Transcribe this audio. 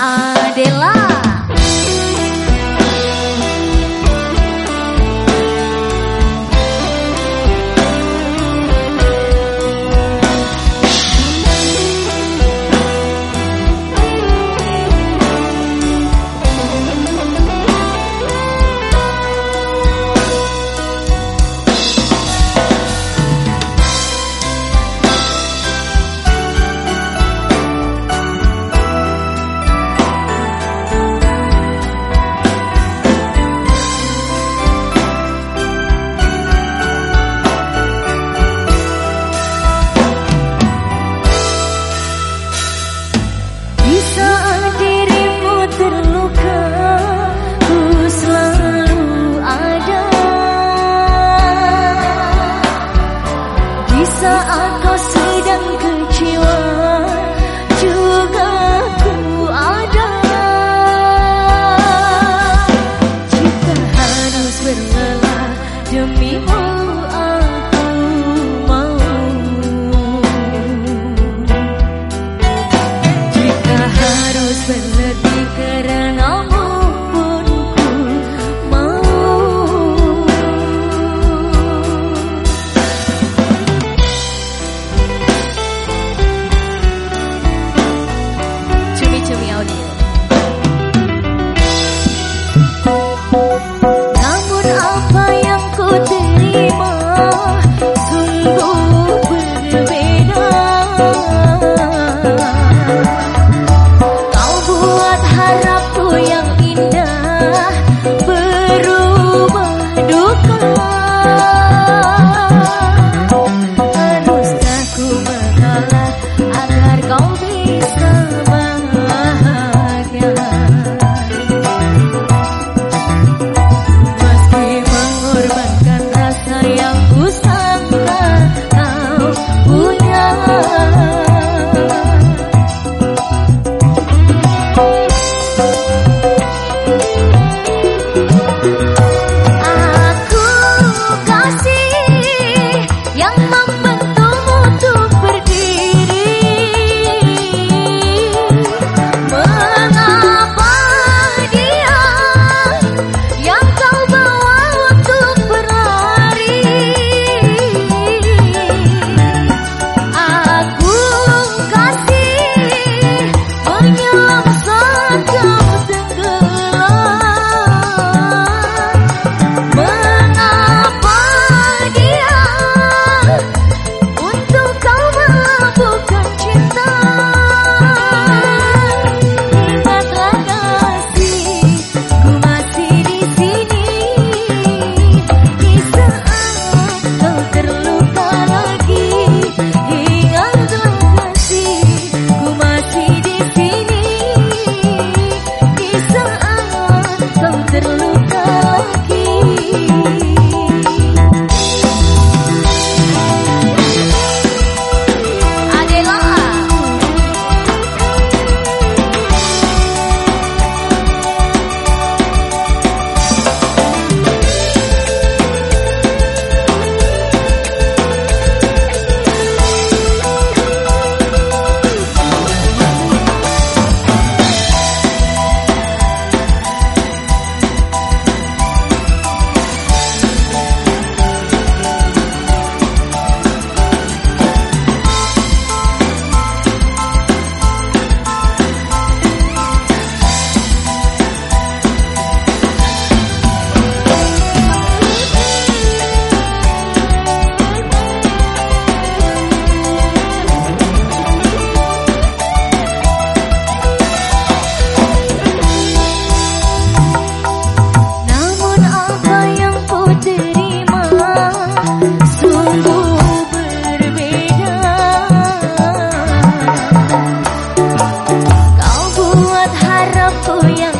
Adela harapku yang